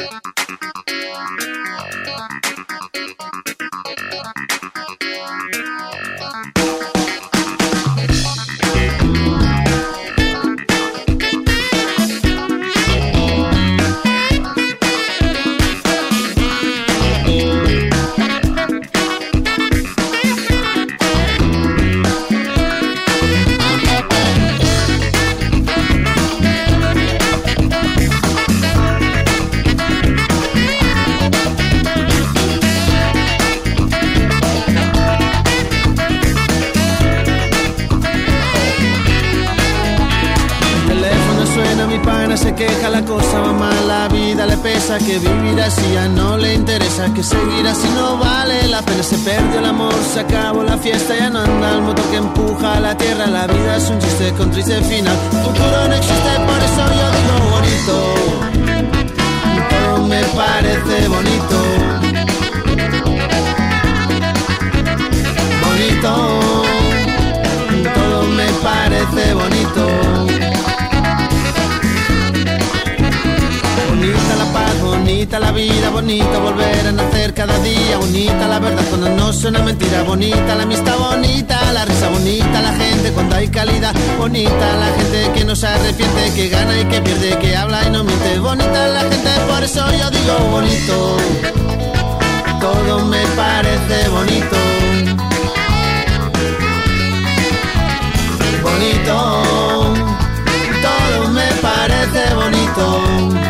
que ya no le interesa, que seguir así no vale la pena. Se perdió el amor, se acabó la fiesta, ya no anda el motor que empuja a la tierra. La vida es un chiste con triste final. Futuro no existe, por eso yo digo bonito. Bonita la verdad cuando no suena mentira, bonita la amistad, bonita la risa, bonita la gente cuando hay calidad, bonita la gente que no se arrepiente, que gana y que pierde, que habla y no miente, bonita la gente, por eso yo digo bonito, todo me parece bonito. Bonito, todo me parece bonito.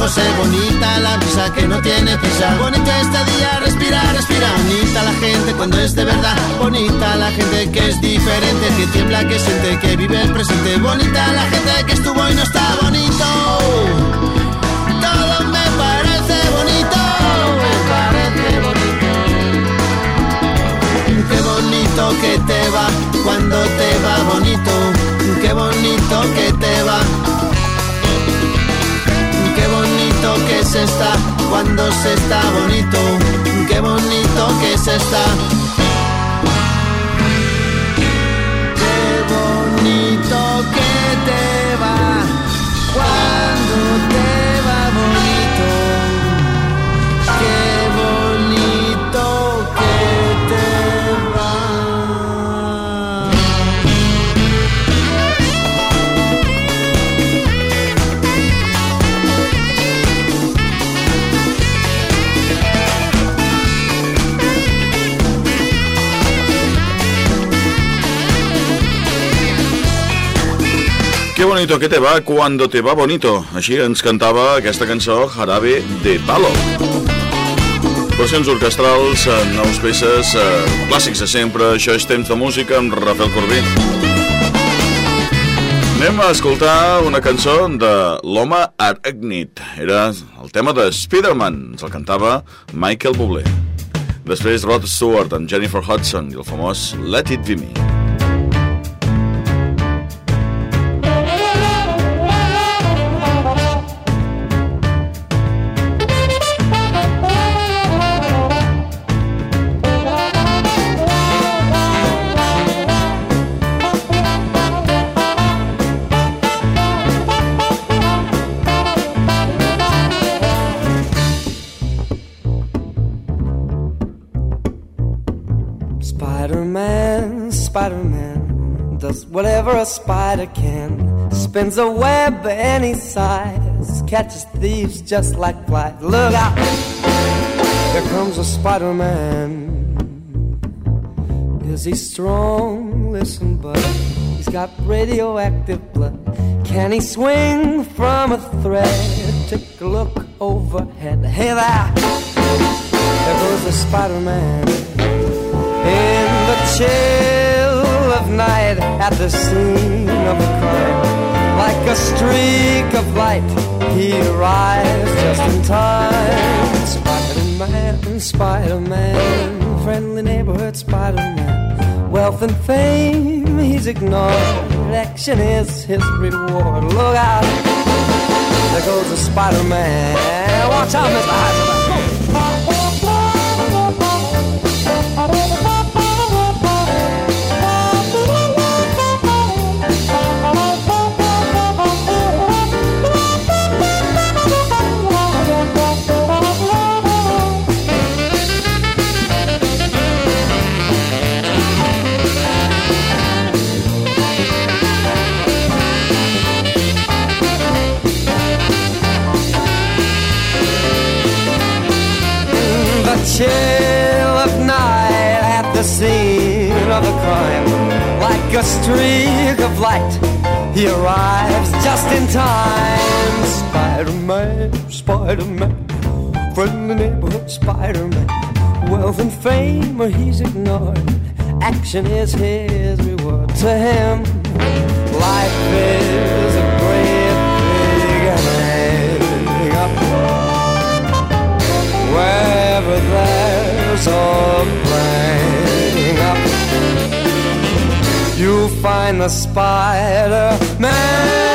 José bonita, la brisa que no tiene prisa. Bonita este día, respira, respira. Bonita la gente cuando es de verdad. Bonita la gente que es diferente, que tiembla, que siente, que vive el presente. Bonita la gente que estuvo y no está bonito. Cuando se está bonito. Qué bonito que se está. Qué bonito que te va bonito que te va cuando te va bonito. Així ens cantava aquesta cançó Jarabe de Palo. Versions orquestrals, nous peces, eh, clàssics de sempre. Això és temps de música amb Rafael Corbí. Anem a escoltar una cançó de l'home aràcnid. Era el tema de Spiderman. Ens el cantava Michael Bublé. Després Rod Stewart amb Jennifer Hudson i el famós Let It Be Me. Spider can. spins a web any size, catches thieves just like flies. Look out! Here comes a Spider Man. Is he strong? Listen, bud. He's got radioactive blood. Can he swing from a thread? Take a look overhead. Hey there! There goes the Spider Man. In the chill of night at the scene of a crime. Like a streak of light, he arrives just in time. Spider-Man, Spider-Man, friendly neighborhood Spider-Man. Wealth and fame he's ignored. Action is his reward. Look out, there goes the Spider-Man. Watch out, Mr. Heisenberg. Scene of a crime. Like a streak of light, he arrives just in time. Spider-Man, Spider-Man, from the neighborhood Spider-Man. Wealth and fame, or he's ignored. Action is his reward to him. Life is a great big hang up. Wherever there's a playing find the Spider I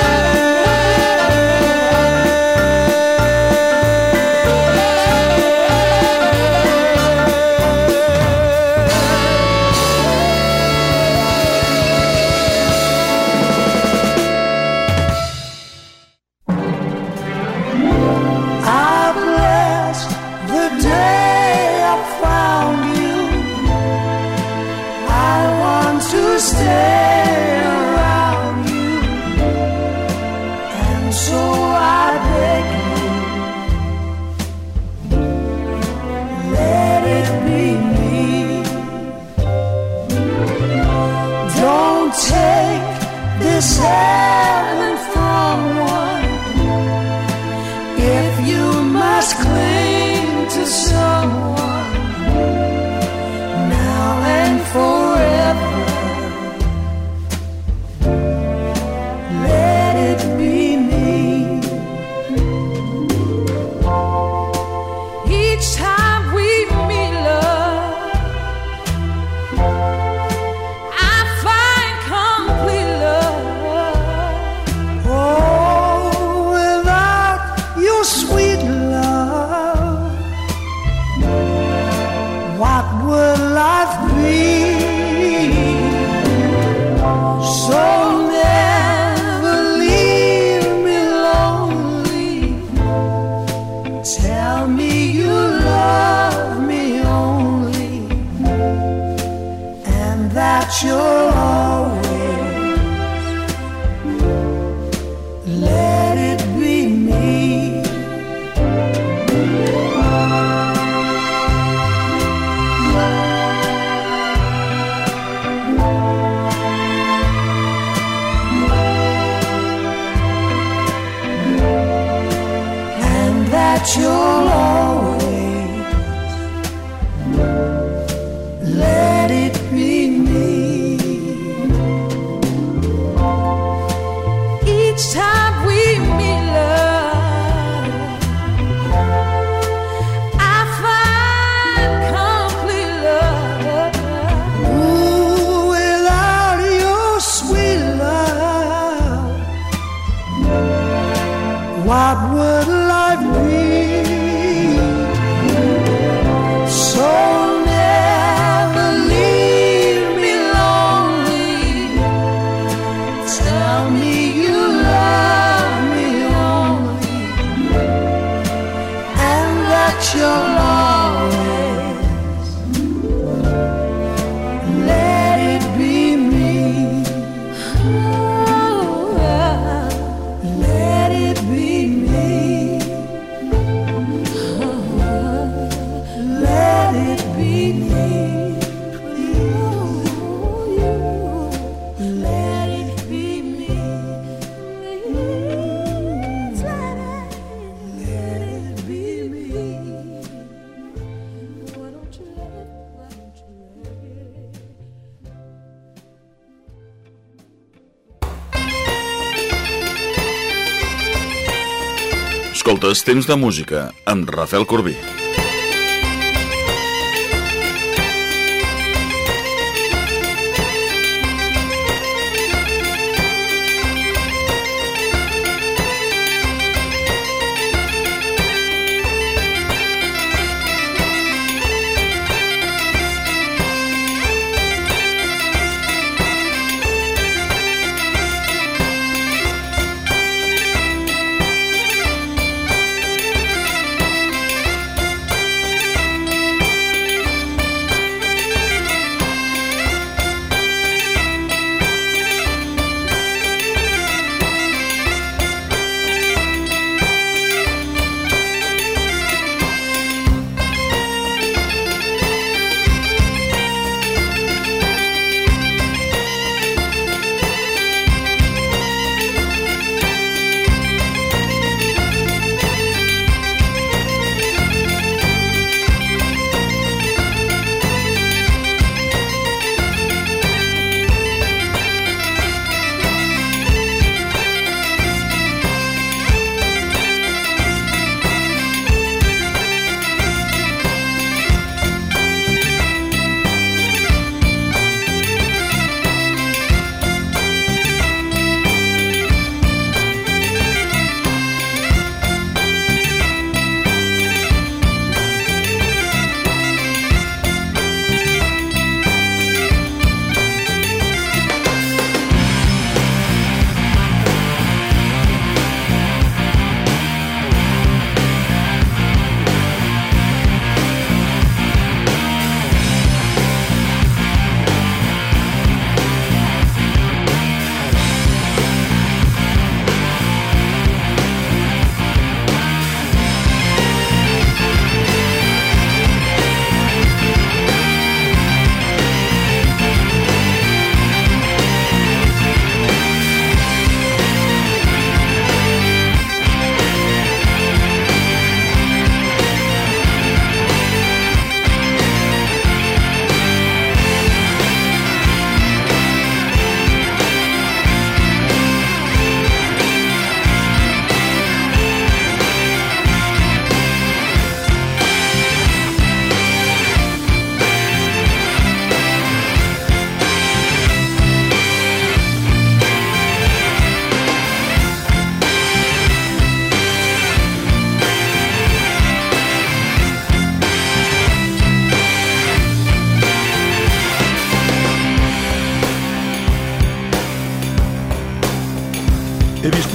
escoltes Temps de Música amb Rafael Corbí.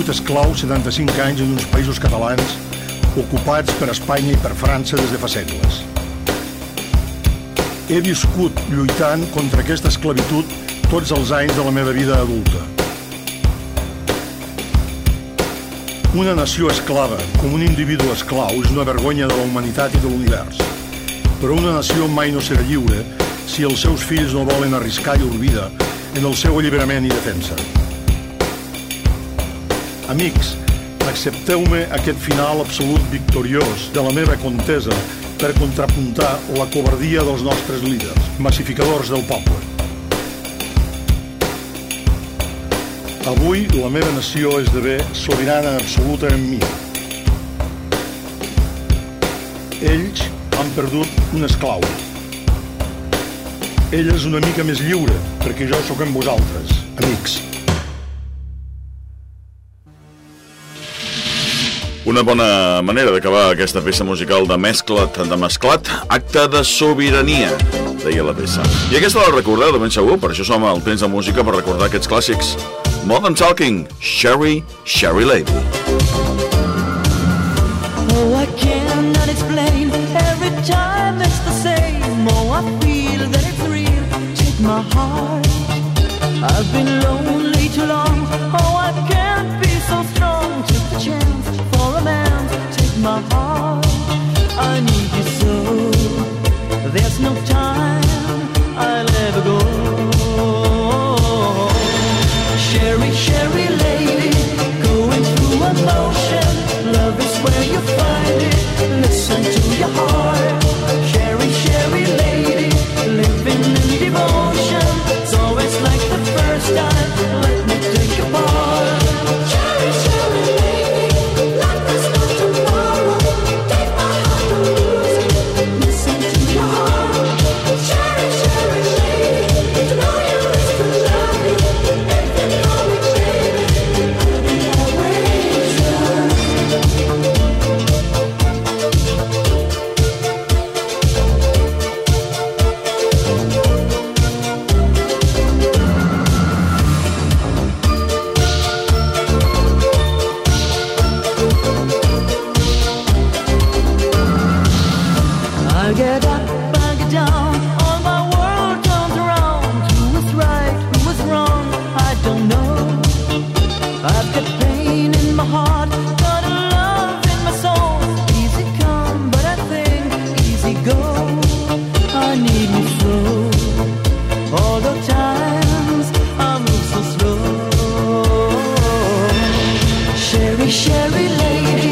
Esclau 75 anys en uns països catalans ocupats per Espanya i per França des de fa segles. He viscut lluitant contra aquesta esclavitud tots els anys de la meva vida adulta. Una nació esclava, com un individu esclau, és una vergonya de la humanitat i de l'univers. Però una nació mai no serà lliure si els seus fills no volen arriscar llur vida en el seu alliberament i defensa. Amics, accepteu-me aquest final absolut victoriós de la meva contesa per contrapuntar la covardia dels nostres líders, massificadors del poble. Avui la meva nació esdevé sobirana absoluta en mi. Ells han perdut un esclau. Ell és una mica més lliure, perquè jo sóc amb vosaltres, amics. Una bona manera d'acabar aquesta peça musical de mesclat, de mesclat, acte de sobirania, deia la peça. I aquesta la recordeu de ben segur, per això som al temps de música per recordar aquests clàssics. Modern Talking, Sherry, Sherry Lady. Oh, I cannot explain, every time it's the same, oh, I feel that it's real, take my heart, I've been lonely too long, oh, my heart. I need you so. There's no time. Cheri, Cheri lady.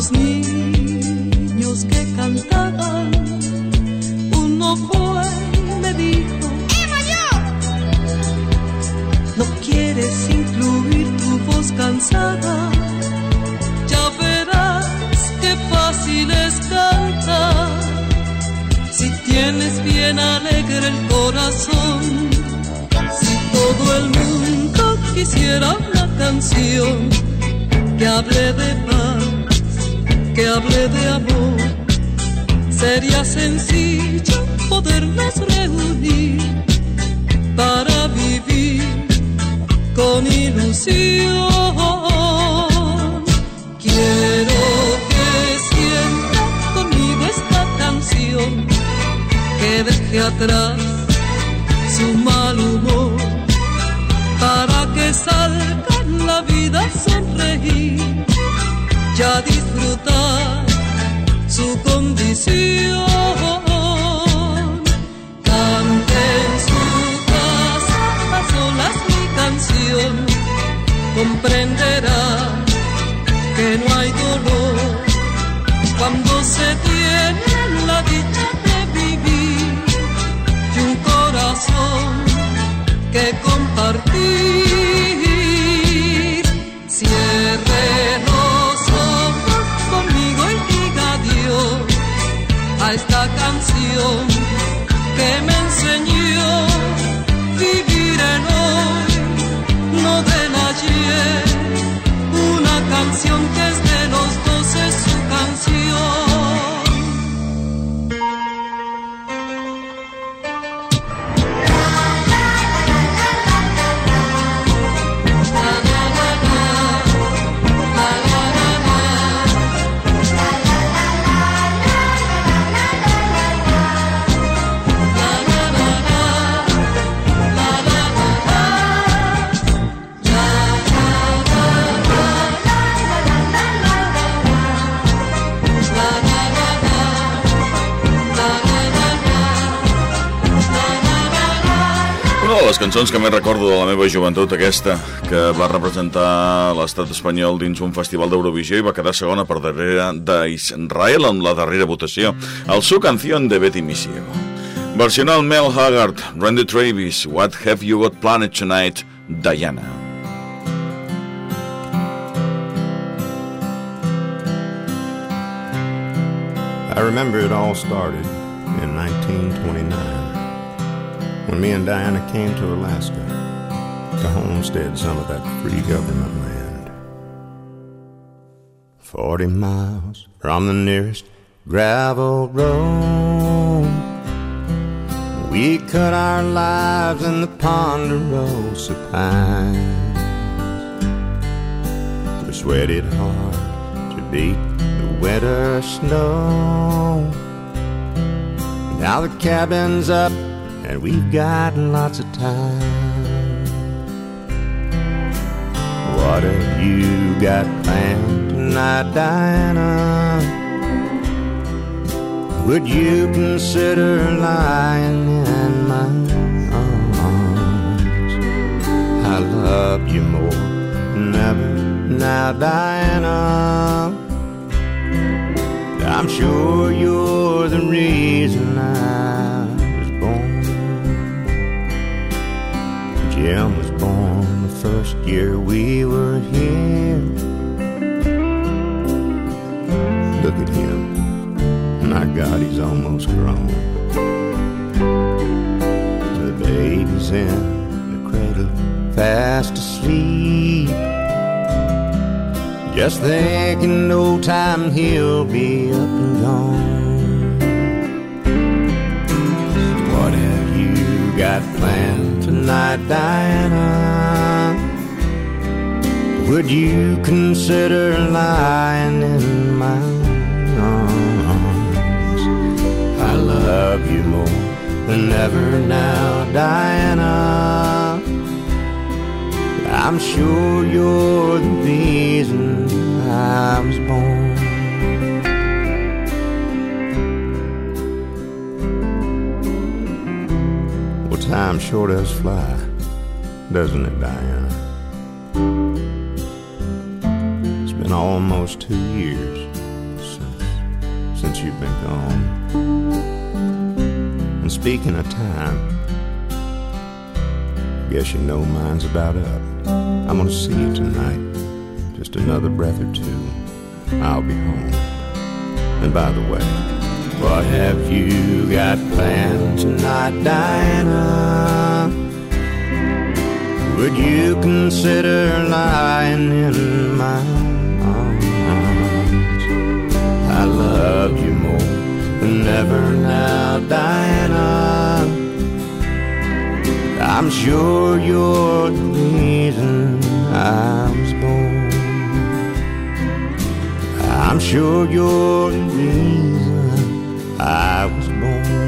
Unos niños que cantaban. Uno fue y me dijo, no quieres incluir tu voz cansada, ya verás qué fácil es cantar tienes bien alegre el corazón. Si todo el mundo quisiera una canción que hable de paz, que hable de amor, sería sencillo podernos reunir para vivir con ilusión. Quiero que sienta conmigo esta canción que deje atrás su mal humor para que salga en la vida sonreír ya disfrutar su condición. Cançons que més recordo de la meva joventut, aquesta, que va representar l'estat espanyol dins un festival d'Eurovisió i va quedar segona per darrere d'Israel en la darrera votació, el su canción de Betty Misiego. Versional Mel Haggard, Randy Travis, What Have You Got Planned Tonight, Diana. I remember it all started in 1929 when me and Diana came to Alaska to homestead some of that free government land. Forty miles from the nearest gravel road, we cut our lives in the ponderosa pines. We sweated hard to beat the winter snow. Now the cabin's up and we've got lots of time. What have you got planned tonight, Diana? Would you consider lying in my arms? I love you more than ever now, Diana. I'm sure you're the reason Jim was born the first year we were here. Look at him. My God, he's almost grown. The baby's in the cradle, fast asleep. Just thinking no time he'll be up and gone. What have you got planned? Tonight, Diana. Would you consider lying in my arms? I love you more than ever now, Diana. I'm sure you're the reason I was born. Time sure does fly, doesn't it, Diana? It's been almost two years since, since you've been gone. And speaking of time, guess you know mine's about up. I'm gonna see you tonight. Just another breath or two, I'll be home. And by the way, what have you got planned tonight, Diana? Would you consider lying in my arms? I love you more than ever now, Diana. I'm sure you're the reason I was born. I'm sure you're the reason I was born.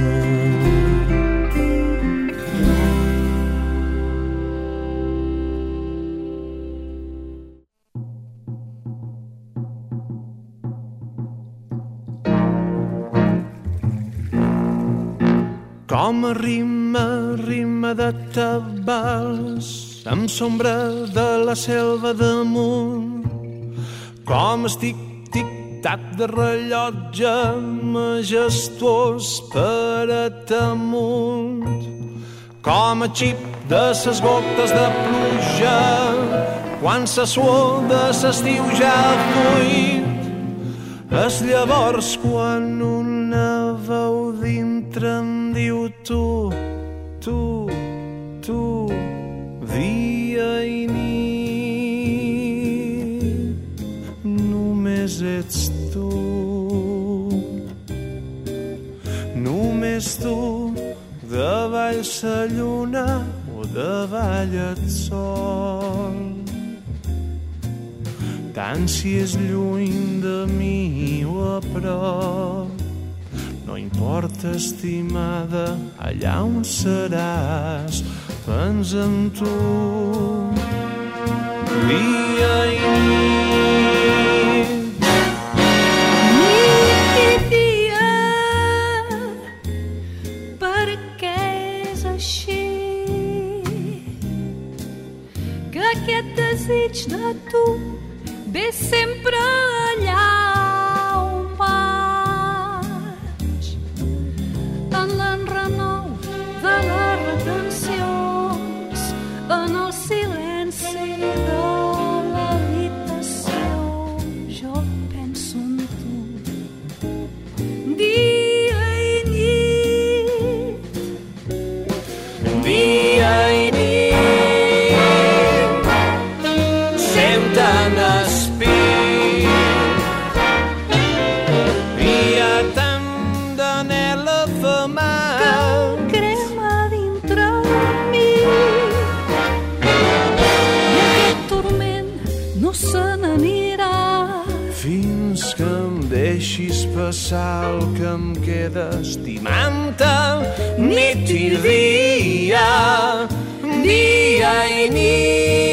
Com a rima, rima de tabals, amb sombra de la selva damunt. Com estic tic-tac de rellotge majestuós per amunt. Com a xip de ses gotes de pluja, quan sa suor de s'estiu ja fuit. És llavors quan una veu dintre em diu tu, tu, tu, Només tu, davall sa lluna o davall el sol. Tant si és lluny de mi o a prop. No importa, estimada, allà on seràs, pensa en tu. Dia i. Nit el que em queda estimant-te. Nit i dia dia i nit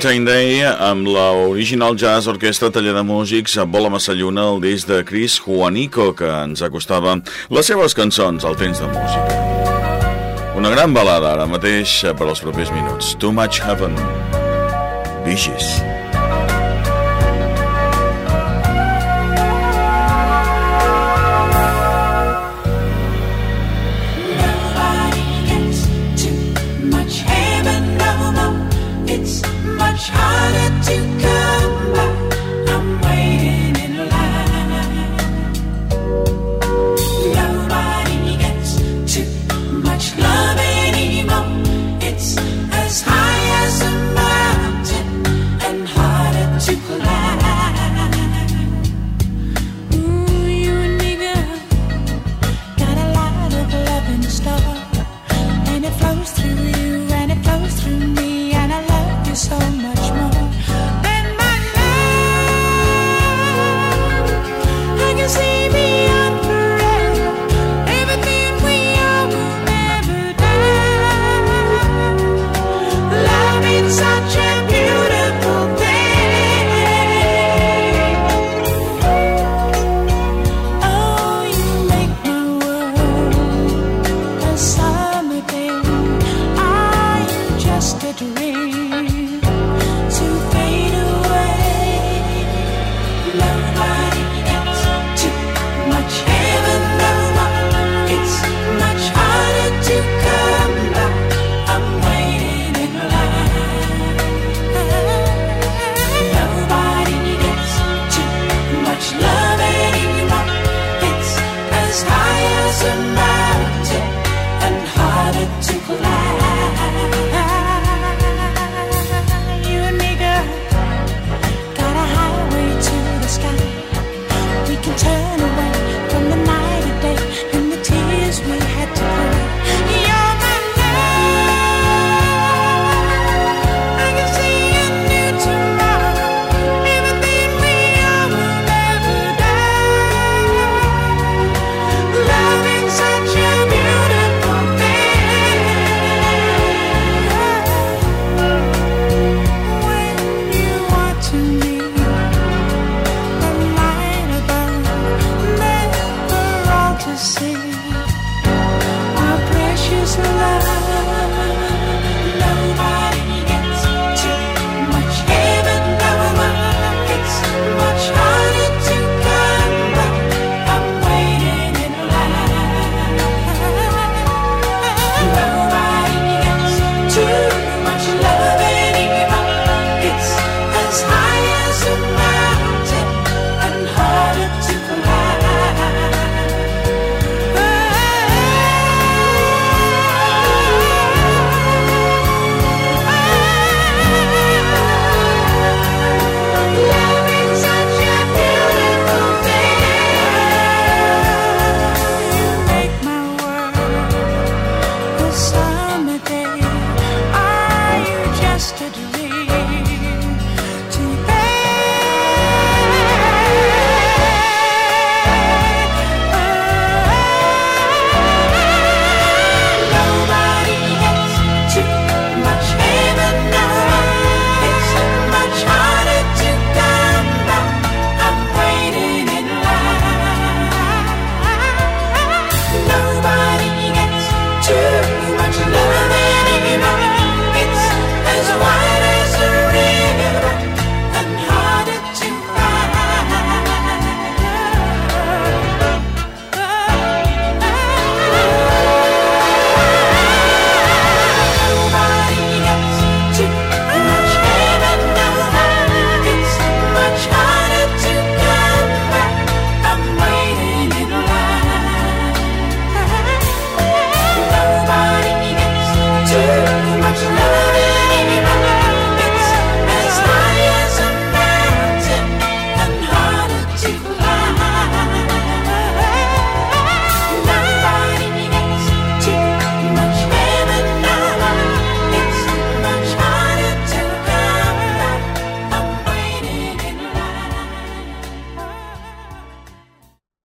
Jane Day amb la Original Jazz Orquestra Taller de Músics a Bola Massalluna, el disc de Chris Juanico, que ens acostava les seves cançons al temps de música. Una gran balada ara mateix per als propers minuts. Too Much Heaven. Vigis. Nobody